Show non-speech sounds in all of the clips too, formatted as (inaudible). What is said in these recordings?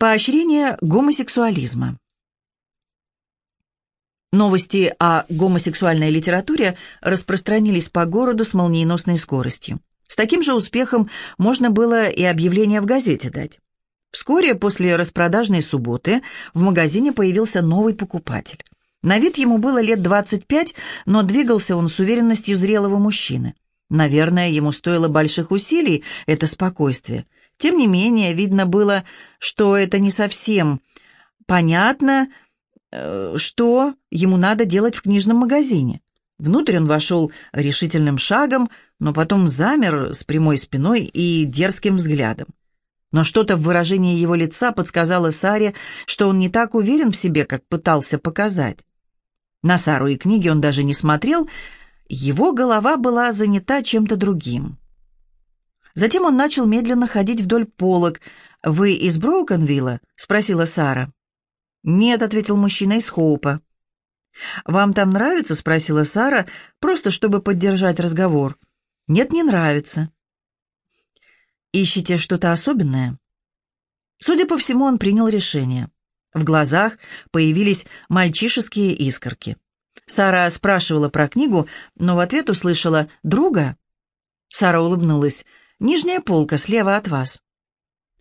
Поощрение гомосексуализма. Новости о гомосексуальной литературе распространились по городу с молниеносной скоростью. С таким же успехом можно было и объявление в газете дать. Вскоре после распродажной субботы в магазине появился новый покупатель. На вид ему было лет 25, но двигался он с уверенностью зрелого мужчины. Наверное, ему стоило больших усилий это спокойствие – тем не менее, видно было, что это не совсем понятно, э, что ему надо делать в книжном магазине. Внутрь он вошел решительным шагом, но потом замер с прямой спиной и дерзким взглядом. Но что-то в выражении его лица подсказало Саре, что он не так уверен в себе, как пытался показать. На Сару и книги он даже не смотрел, его голова была занята чем-то другим. Затем он начал медленно ходить вдоль полок. «Вы из Броукенвилла?» — спросила Сара. «Нет», — ответил мужчина из Хоупа. «Вам там нравится?» — спросила Сара, просто чтобы поддержать разговор. «Нет, не нравится». «Ищете что-то особенное?» Судя по всему, он принял решение. В глазах появились мальчишеские искорки. Сара спрашивала про книгу, но в ответ услышала «друга». Сара улыбнулась. Нижняя полка слева от вас.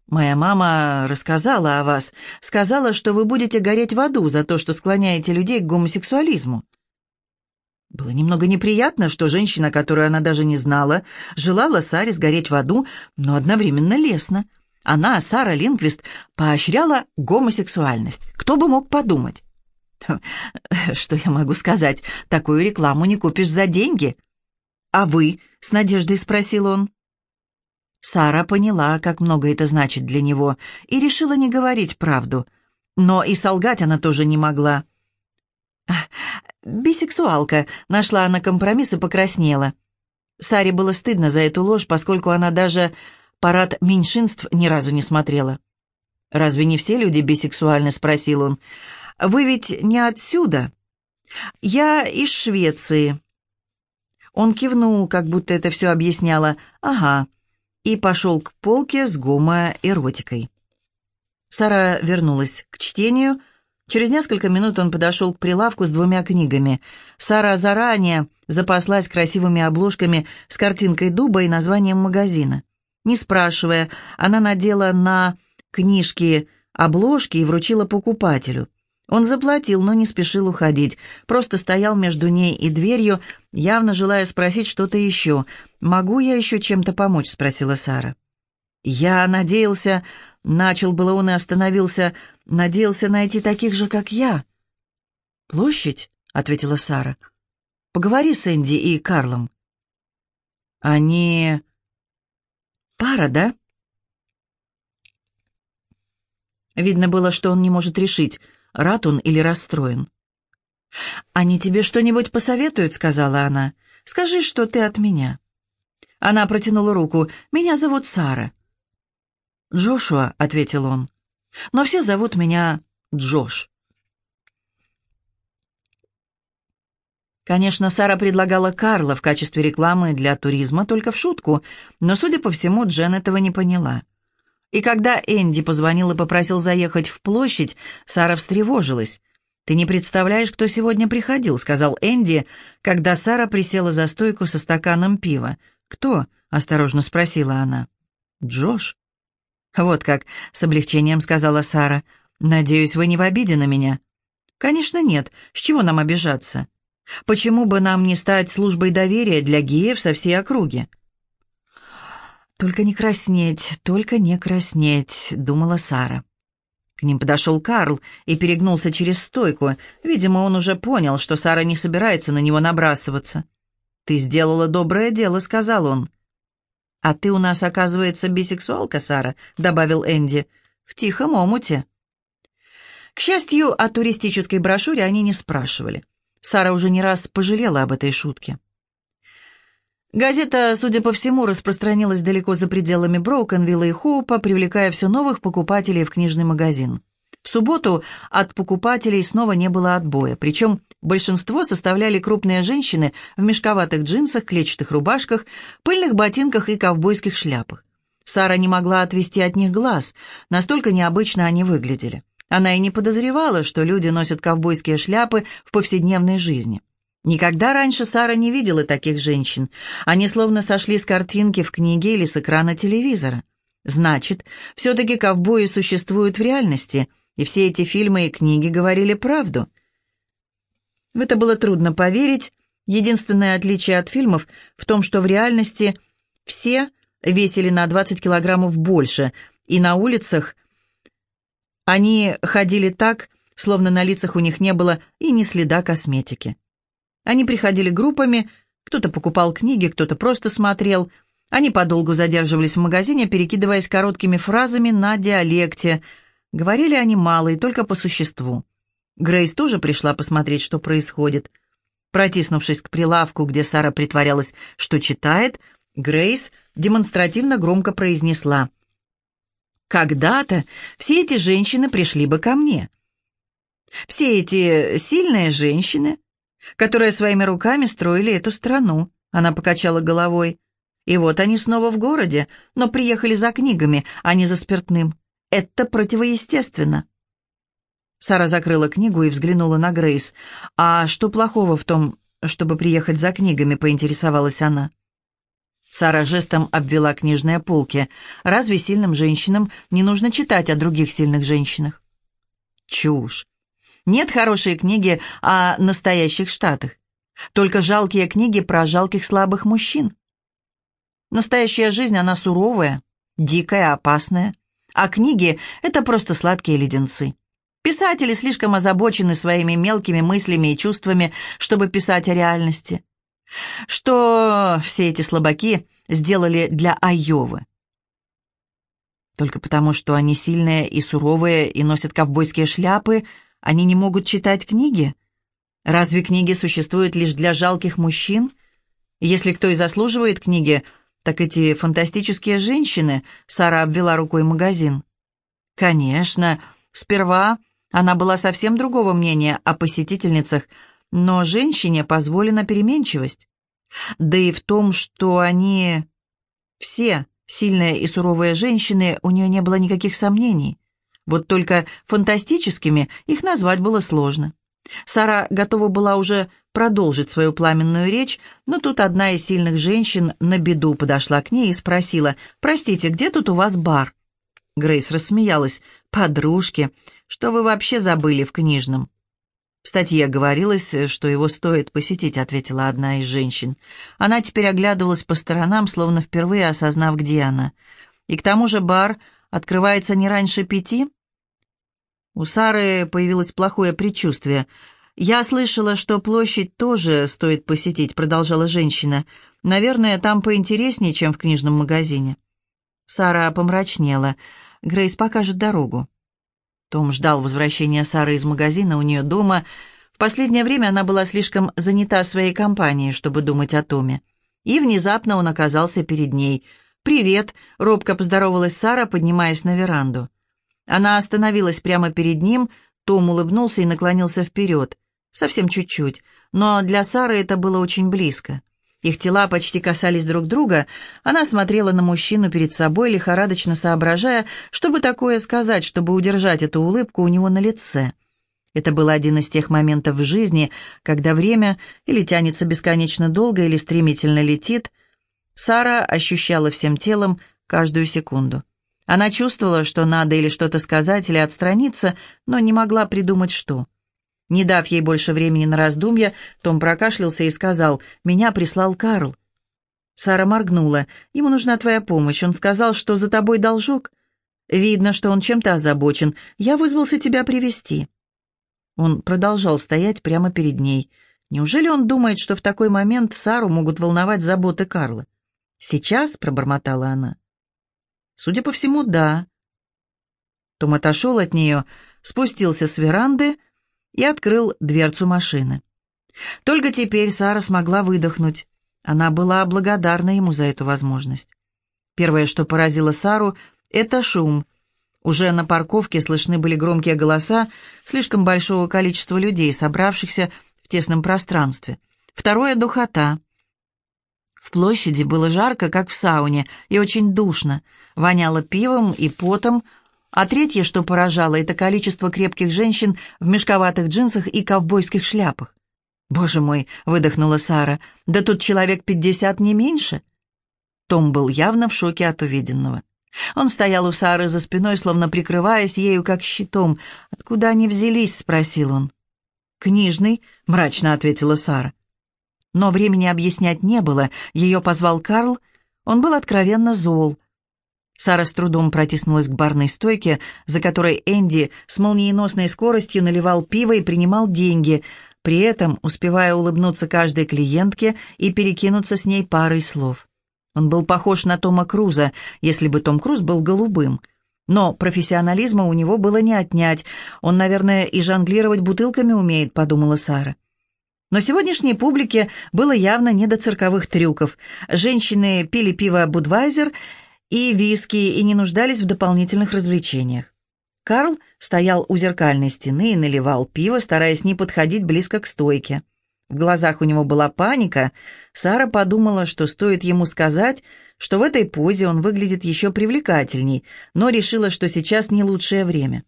Моя мама рассказала о вас, сказала, что вы будете гореть в аду за то, что склоняете людей к гомосексуализму. Было немного неприятно, что женщина, которую она даже не знала, желала Саре сгореть в аду, но одновременно лестно. Она, Сара Линквист, поощряла гомосексуальность. Кто бы мог подумать? (laughs) Что я могу сказать? Такую рекламу не купишь за деньги. «А вы?» — с надеждой спросил он. Сара поняла, как много это значит для него, и решила не говорить правду. Но и солгать она тоже не могла. «Бисексуалка», — нашла она компромисс и покраснела. Саре было стыдно за эту ложь, поскольку она даже парад меньшинств ни разу не смотрела. «Разве не все люди бисексуальны?» — спросил он. «Вы ведь не отсюда?» «Я из Швеции». Он кивнул, как будто это все объясняло. «Ага, и пошел к полке с гомоэротикой. Сара вернулась к чтению. Через несколько минут он подошел к прилавку с двумя книгами. Сара заранее запаслась красивыми обложками с картинкой дуба и названием магазина. Не спрашивая, она надела на книжки обложки и вручила покупателю. Он заплатил, но не спешил уходить, просто стоял между ней и дверью, явно желая спросить что-то еще. «Могу я еще чем-то помочь?» — спросила Сара. «Я надеялся...» — начал было он и остановился. «Надеялся найти таких же, как я». «Площадь?» — ответила Сара. «Поговори с Энди и Карлом». «Они...» «Пара, да?» Видно было, что он не может решить — рад он или расстроен. «Они тебе что-нибудь посоветуют?» — сказала она. «Скажи, что ты от меня». Она протянула руку. «Меня зовут Сара». «Джошуа», — ответил он. «Но все зовут меня Джош». Конечно, Сара предлагала Карла в качестве рекламы для туризма только в шутку, но, судя по всему, Джен этого не поняла. И когда Энди позвонил и попросил заехать в площадь, Сара встревожилась. «Ты не представляешь, кто сегодня приходил», — сказал Энди, когда Сара присела за стойку со стаканом пива. «Кто?» — осторожно спросила она. «Джош». «Вот как», — с облегчением сказала Сара. «Надеюсь, вы не в обиде на меня?» «Конечно нет. С чего нам обижаться? Почему бы нам не стать службой доверия для геев со всей округи?» «Только не краснеть, только не краснеть», — думала Сара. К ним подошел Карл и перегнулся через стойку. Видимо, он уже понял, что Сара не собирается на него набрасываться. «Ты сделала доброе дело», — сказал он. «А ты у нас, оказывается, бисексуалка, Сара», — добавил Энди. «В тихом омуте». К счастью, о туристической брошюре они не спрашивали. Сара уже не раз пожалела об этой шутке. Газета, судя по всему, распространилась далеко за пределами Броукенвилла и Хоупа, привлекая все новых покупателей в книжный магазин. В субботу от покупателей снова не было отбоя, причем большинство составляли крупные женщины в мешковатых джинсах, клетчатых рубашках, пыльных ботинках и ковбойских шляпах. Сара не могла отвести от них глаз, настолько необычно они выглядели. Она и не подозревала, что люди носят ковбойские шляпы в повседневной жизни. Никогда раньше Сара не видела таких женщин. Они словно сошли с картинки в книге или с экрана телевизора. Значит, все-таки ковбои существуют в реальности, и все эти фильмы и книги говорили правду. В это было трудно поверить. Единственное отличие от фильмов в том, что в реальности все весили на 20 килограммов больше, и на улицах они ходили так, словно на лицах у них не было и ни следа косметики. Они приходили группами, кто-то покупал книги, кто-то просто смотрел. Они подолгу задерживались в магазине, перекидываясь короткими фразами на диалекте. Говорили они мало и только по существу. Грейс тоже пришла посмотреть, что происходит. Протиснувшись к прилавку, где Сара притворялась, что читает, Грейс демонстративно громко произнесла. «Когда-то все эти женщины пришли бы ко мне. Все эти сильные женщины, которые своими руками строили эту страну», — она покачала головой. «И вот они снова в городе, но приехали за книгами, а не за спиртным. Это противоестественно». Сара закрыла книгу и взглянула на Грейс. «А что плохого в том, чтобы приехать за книгами?» — поинтересовалась она. Сара жестом обвела книжные полки. «Разве сильным женщинам не нужно читать о других сильных женщинах?» «Чушь. Нет хорошей книги о настоящих штатах. Только жалкие книги про жалких слабых мужчин. Настоящая жизнь, она суровая, дикая, опасная. А книги — это просто сладкие леденцы. Писатели слишком озабочены своими мелкими мыслями и чувствами, чтобы писать о реальности. Что все эти слабаки сделали для Айовы? Только потому, что они сильные и суровые и носят ковбойские шляпы, они не могут читать книги? Разве книги существуют лишь для жалких мужчин? Если кто и заслуживает книги, так эти фантастические женщины, Сара обвела рукой магазин. Конечно, сперва она была совсем другого мнения о посетительницах, но женщине позволена переменчивость. Да и в том, что они все сильные и суровые женщины, у нее не было никаких сомнений. Вот только фантастическими их назвать было сложно. Сара готова была уже продолжить свою пламенную речь, но тут одна из сильных женщин на беду подошла к ней и спросила, «Простите, где тут у вас бар?» Грейс рассмеялась. «Подружки, что вы вообще забыли в книжном?» «В статье говорилось, что его стоит посетить», — ответила одна из женщин. Она теперь оглядывалась по сторонам, словно впервые осознав, где она. «И к тому же бар открывается не раньше пяти?» У Сары появилось плохое предчувствие. «Я слышала, что площадь тоже стоит посетить», — продолжала женщина. «Наверное, там поинтереснее, чем в книжном магазине». Сара помрачнела. «Грейс покажет дорогу». Том ждал возвращения Сары из магазина у нее дома. В последнее время она была слишком занята своей компанией, чтобы думать о Томе. И внезапно он оказался перед ней. «Привет!» — робко поздоровалась Сара, поднимаясь на веранду. Она остановилась прямо перед ним, Том улыбнулся и наклонился вперед. Совсем чуть-чуть, но для Сары это было очень близко. Их тела почти касались друг друга. Она смотрела на мужчину перед собой, лихорадочно соображая, чтобы такое сказать, чтобы удержать эту улыбку у него на лице. Это был один из тех моментов в жизни, когда время или тянется бесконечно долго, или стремительно летит. Сара ощущала всем телом каждую секунду. Она чувствовала, что надо или что-то сказать, или отстраниться, но не могла придумать, что. Не дав ей больше времени на раздумья, Том прокашлялся и сказал, «Меня прислал Карл». Сара моргнула. «Ему нужна твоя помощь. Он сказал, что за тобой должок. Видно, что он чем-то озабочен. Я вызвался тебя привести Он продолжал стоять прямо перед ней. Неужели он думает, что в такой момент Сару могут волновать заботы Карла? «Сейчас?» — пробормотала она. «Судя по всему, да». Том отошел от нее, спустился с веранды, и открыл дверцу машины. Только теперь Сара смогла выдохнуть. Она была благодарна ему за эту возможность. Первое, что поразило Сару, это шум. Уже на парковке слышны были громкие голоса слишком большого количества людей, собравшихся в тесном пространстве. Второе — духота. В площади было жарко, как в сауне, и очень душно. Воняло пивом и потом. А третье, что поражало, это количество крепких женщин в мешковатых джинсах и ковбойских шляпах. «Боже мой!» — выдохнула Сара. «Да тут человек пятьдесят, не меньше!» Том был явно в шоке от увиденного. Он стоял у Сары за спиной, словно прикрываясь ею как щитом. «Откуда они взялись?» — спросил он. «Книжный», — мрачно ответила Сара. Но времени объяснять не было. Ее позвал Карл. Он был откровенно зол. Сара с трудом протиснулась к барной стойке, за которой Энди с молниеносной скоростью наливал пиво и принимал деньги, при этом успевая улыбнуться каждой клиентке и перекинуться с ней парой слов. Он был похож на Тома Круза, если бы Том Круз был голубым. Но профессионализма у него было не отнять. Он, наверное, и жонглировать бутылками умеет, подумала Сара. Но сегодняшней публике было явно не до цирковых трюков. Женщины пили пиво «Будвайзер» и виски и не нуждались в дополнительных развлечениях. Карл стоял у зеркальной стены и наливал пиво, стараясь не подходить близко к стойке. В глазах у него была паника. Сара подумала, что стоит ему сказать, что в этой позе он выглядит еще привлекательней, но решила, что сейчас не лучшее время.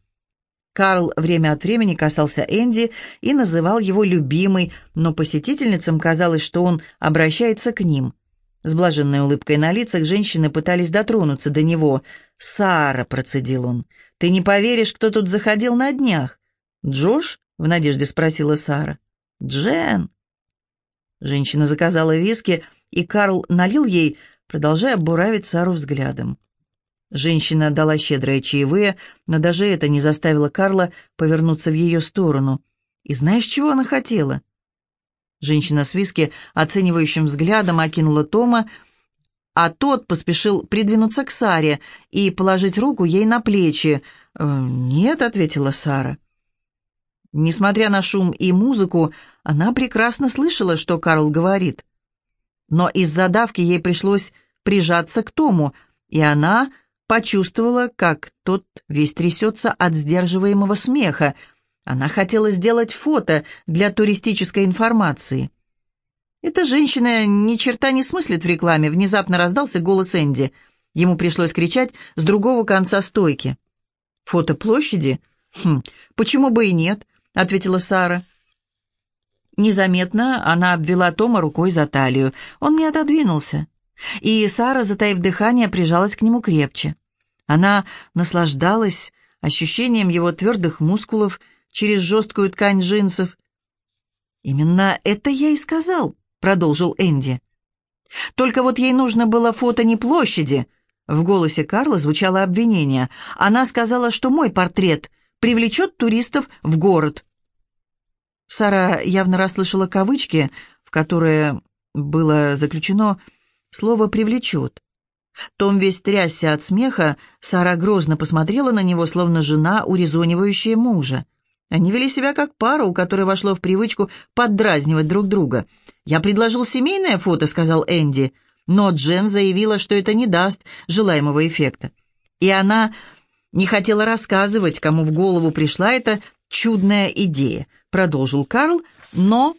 Карл время от времени касался Энди и называл его любимой, но посетительницам казалось, что он обращается к ним. С блаженной улыбкой на лицах женщины пытались дотронуться до него. «Сара», — процедил он, — «ты не поверишь, кто тут заходил на днях?» «Джош?» — в надежде спросила Сара. «Джен!» Женщина заказала виски, и Карл налил ей, продолжая буравить Сару взглядом. Женщина дала щедрые чаевые, но даже это не заставило Карла повернуться в ее сторону. И знаешь, чего она хотела? Женщина с виски оценивающим взглядом окинула Тома, а тот поспешил придвинуться к Саре и положить руку ей на плечи. «Э, «Нет», — ответила Сара. Несмотря на шум и музыку, она прекрасно слышала, что Карл говорит. Но из-за давки ей пришлось прижаться к Тому, и она почувствовала, как тот весь трясется от сдерживаемого смеха. Она хотела сделать фото для туристической информации. «Эта женщина ни черта не смыслит в рекламе», — внезапно раздался голос Энди. Ему пришлось кричать с другого конца стойки. «Фото площади? Хм, почему бы и нет? — ответила Сара. Незаметно она обвела Тома рукой за талию. Он не отодвинулся. И Сара, затаив дыхание, прижалась к нему крепче. Она наслаждалась ощущением его твердых мускулов через жесткую ткань джинсов. «Именно это я и сказал», — продолжил Энди. «Только вот ей нужно было фото не площади». В голосе Карла звучало обвинение. Она сказала, что мой портрет привлечет туристов в город. Сара явно расслышала кавычки, в которые было заключено слово «привлечет». Том весь трясся от смеха, Сара грозно посмотрела на него, словно жена, урезонивающая мужа. Они вели себя как пара, у которой вошло в привычку поддразнивать друг друга. «Я предложил семейное фото», — сказал Энди, но Джен заявила, что это не даст желаемого эффекта. И она не хотела рассказывать, кому в голову пришла эта чудная идея, продолжил Карл, но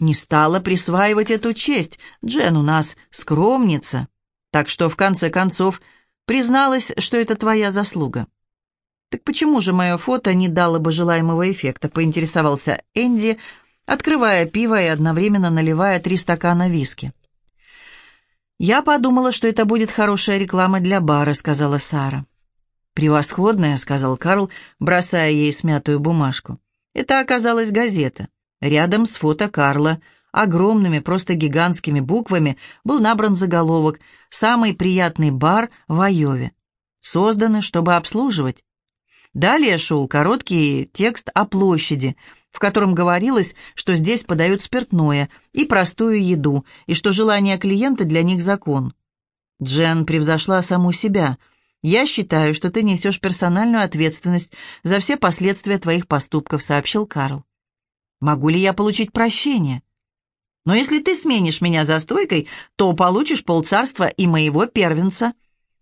не стала присваивать эту честь. Джен у нас скромница, так что в конце концов призналась, что это твоя заслуга. Так почему же мое фото не дало бы желаемого эффекта, поинтересовался Энди, открывая пиво и одновременно наливая три стакана виски. «Я подумала, что это будет хорошая реклама для бара», — сказала Сара. «Превосходная», — сказал Карл, бросая ей смятую бумажку. Это оказалась газета. Рядом с фото Карла, огромными, просто гигантскими буквами, был набран заголовок «Самый приятный бар в Айове». Созданы, чтобы обслуживать. Далее шел короткий текст о площади, в котором говорилось, что здесь подают спиртное и простую еду, и что желание клиента для них закон. Джен превзошла саму себя — «Я считаю, что ты несешь персональную ответственность за все последствия твоих поступков», — сообщил Карл. «Могу ли я получить прощение?» «Но если ты сменишь меня за стойкой, то получишь полцарства и моего первенца».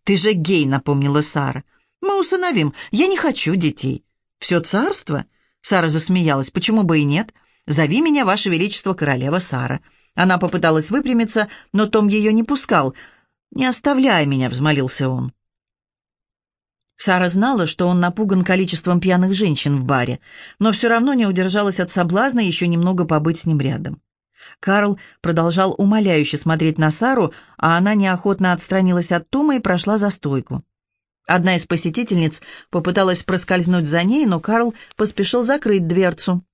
«Ты же гей», — напомнила Сара. «Мы усыновим. Я не хочу детей». «Все царство?» — Сара засмеялась. «Почему бы и нет? Зови меня, Ваше Величество, королева Сара. Она попыталась выпрямиться, но Том ее не пускал. «Не оставляй меня», — взмолился он. Сара знала, что он напуган количеством пьяных женщин в баре, но все равно не удержалась от соблазна еще немного побыть с ним рядом. Карл продолжал умоляюще смотреть на Сару, а она неохотно отстранилась от Тома и прошла за стойку. Одна из посетительниц попыталась проскользнуть за ней, но Карл поспешил закрыть дверцу.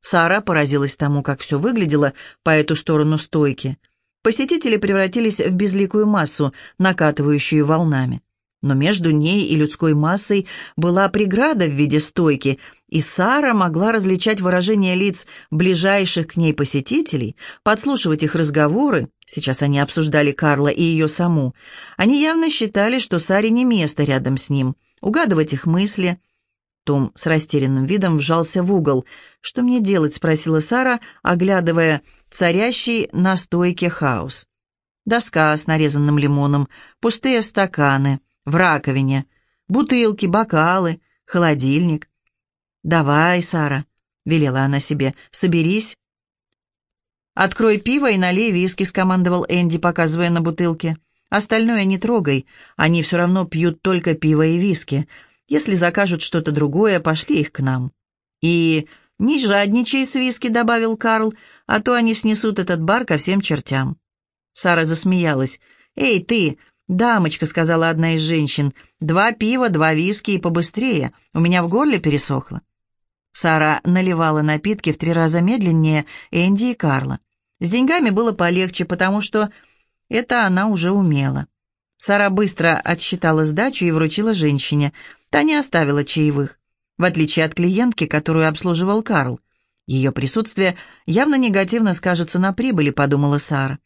Сара поразилась тому, как все выглядело по эту сторону стойки. Посетители превратились в безликую массу, накатывающую волнами. Но между ней и людской массой была преграда в виде стойки, и Сара могла различать выражения лиц ближайших к ней посетителей, подслушивать их разговоры. Сейчас они обсуждали Карла и ее саму. Они явно считали, что Саре не место рядом с ним, угадывать их мысли. Том с растерянным видом вжался в угол. «Что мне делать?» — спросила Сара, оглядывая царящий на стойке хаос. Доска с нарезанным лимоном, пустые стаканы — в раковине, бутылки, бокалы, холодильник. «Давай, Сара», — велела она себе, — «соберись». «Открой пиво и налей виски», — скомандовал Энди, показывая на бутылке. «Остальное не трогай, они все равно пьют только пиво и виски. Если закажут что-то другое, пошли их к нам». «И не жадничай с виски», — добавил Карл, «а то они снесут этот бар ко всем чертям». Сара засмеялась. «Эй, ты, «Дамочка», — сказала одна из женщин, — «два пива, два виски и побыстрее. У меня в горле пересохло». Сара наливала напитки в три раза медленнее Энди и Карла. С деньгами было полегче, потому что это она уже умела. Сара быстро отсчитала сдачу и вручила женщине. Та не оставила чаевых, в отличие от клиентки, которую обслуживал Карл. Ее присутствие явно негативно скажется на прибыли, подумала Сара.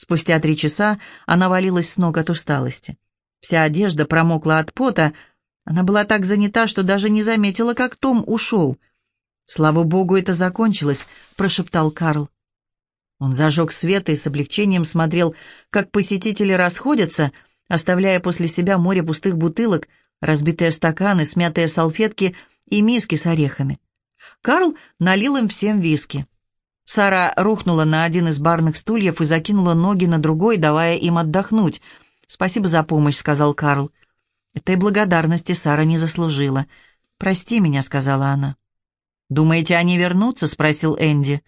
Спустя три часа она валилась с ног от усталости. Вся одежда промокла от пота. Она была так занята, что даже не заметила, как Том ушел. «Слава богу, это закончилось», — прошептал Карл. Он зажег свет и с облегчением смотрел, как посетители расходятся, оставляя после себя море пустых бутылок, разбитые стаканы, смятые салфетки и миски с орехами. Карл налил им всем виски. Сара рухнула на один из барных стульев и закинула ноги на другой, давая им отдохнуть. «Спасибо за помощь», — сказал Карл. Этой благодарности Сара не заслужила. «Прости меня», — сказала она. «Думаете, они вернутся?» — спросил Энди.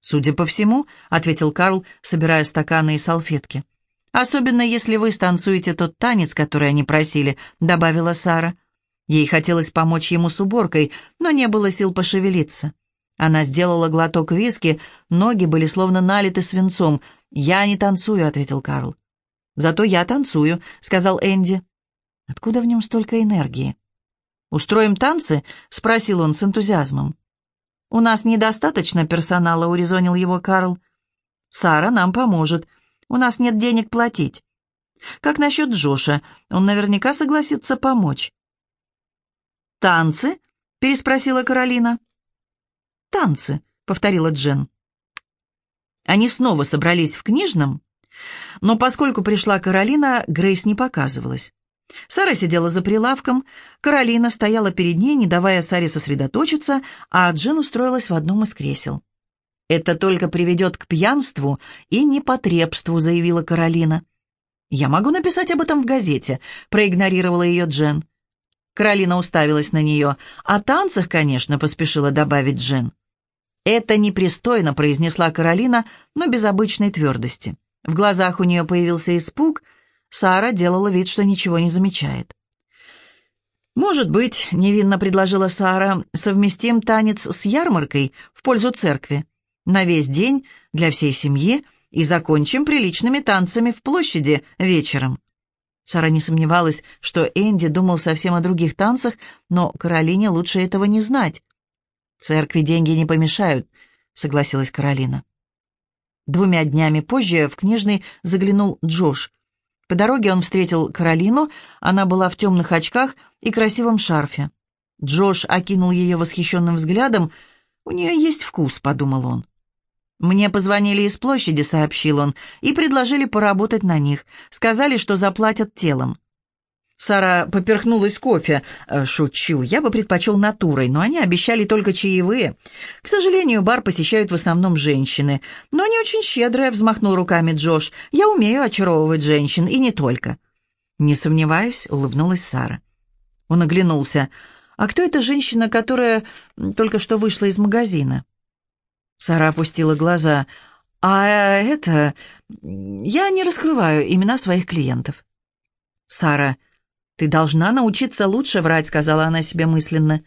«Судя по всему», — ответил Карл, собирая стаканы и салфетки. «Особенно, если вы станцуете тот танец, который они просили», — добавила Сара. Ей хотелось помочь ему с уборкой, но не было сил пошевелиться. Она сделала глоток виски, ноги были словно налиты свинцом. «Я не танцую», — ответил Карл. «Зато я танцую», — сказал Энди. «Откуда в нем столько энергии?» «Устроим танцы?» — спросил он с энтузиазмом. «У нас недостаточно персонала», — урезонил его Карл. «Сара нам поможет. У нас нет денег платить». «Как насчет Джоша? Он наверняка согласится помочь». «Танцы?» — переспросила Каролина. «Танцы», — повторила Джен. Они снова собрались в книжном, но поскольку пришла Каролина, Грейс не показывалась. Сара сидела за прилавком, Каролина стояла перед ней, не давая Саре сосредоточиться, а Джен устроилась в одном из кресел. «Это только приведет к пьянству и непотребству», — заявила Каролина. «Я могу написать об этом в газете», — проигнорировала ее Джен. Каролина уставилась на нее. «О танцах, конечно», — поспешила добавить Джен. «Это непристойно», — произнесла Каролина, но без обычной твердости. В глазах у нее появился испуг. Сара делала вид, что ничего не замечает. «Может быть», — невинно предложила Сара, — «совместим танец с ярмаркой в пользу церкви. На весь день, для всей семьи, и закончим приличными танцами в площади вечером». Сара не сомневалась, что Энди думал совсем о других танцах, но Каролине лучше этого не знать. «Церкви деньги не помешают», — согласилась Каролина. Двумя днями позже в книжный заглянул Джош. По дороге он встретил Каролину, она была в темных очках и красивом шарфе. Джош окинул ее восхищенным взглядом. «У нее есть вкус», — подумал он. «Мне позвонили из площади», — сообщил он, — «и предложили поработать на них. Сказали, что заплатят телом». Сара поперхнулась кофе. «Э, «Шучу, я бы предпочел натурой, но они обещали только чаевые. К сожалению, бар посещают в основном женщины. Но они очень щедрые», — взмахнул руками Джош. «Я умею очаровывать женщин, и не только». «Не сомневаюсь», — улыбнулась Сара. Он оглянулся. «А кто эта женщина, которая только что вышла из магазина?» Сара опустила глаза. «А это... Я не раскрываю имена своих клиентов». «Сара...» «Ты должна научиться лучше врать», — сказала она себе мысленно.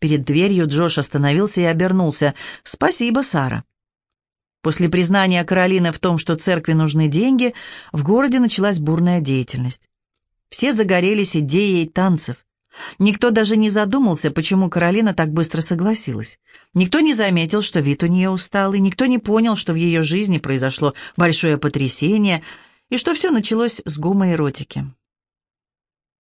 Перед дверью Джош остановился и обернулся. «Спасибо, Сара». После признания Каролины в том, что церкви нужны деньги, в городе началась бурная деятельность. Все загорелись идеей танцев. Никто даже не задумался, почему Каролина так быстро согласилась. Никто не заметил, что вид у нее усталый, никто не понял, что в ее жизни произошло большое потрясение и что все началось с гомоэротики.